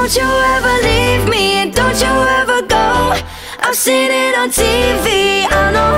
Don't you ever leave me, and don't you ever go. I've seen it on TV, I know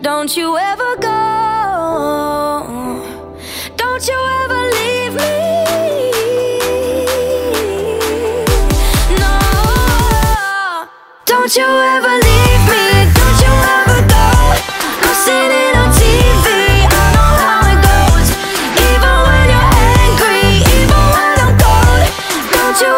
Don't you ever go. Don't you ever leave me. No. Don't you ever leave me. Don't you ever go. I've seen it on TV. I know how it goes. Even when you're angry, even when I'm cold. Don't you